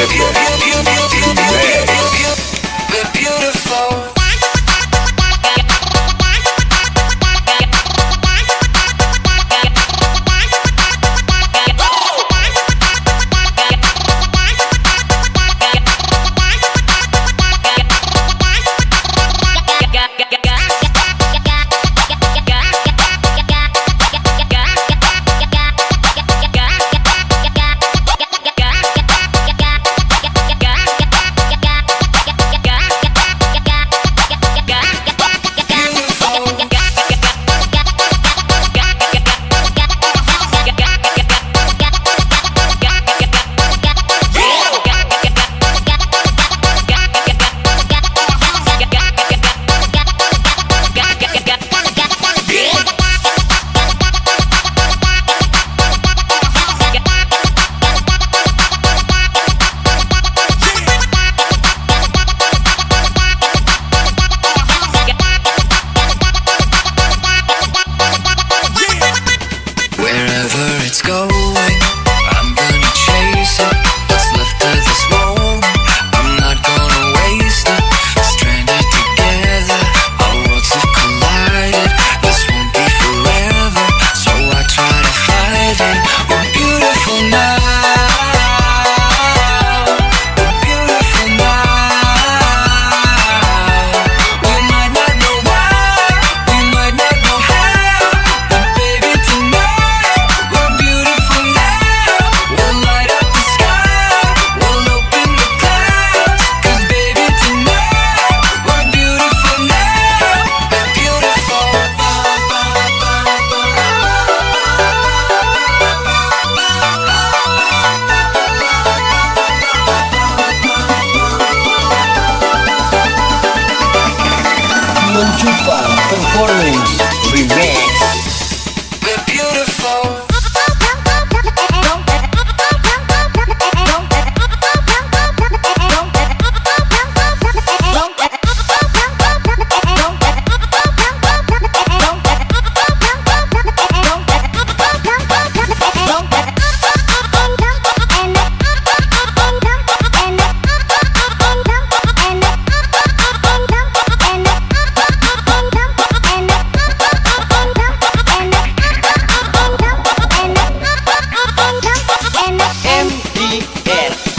Pepe. Morning. Yeah.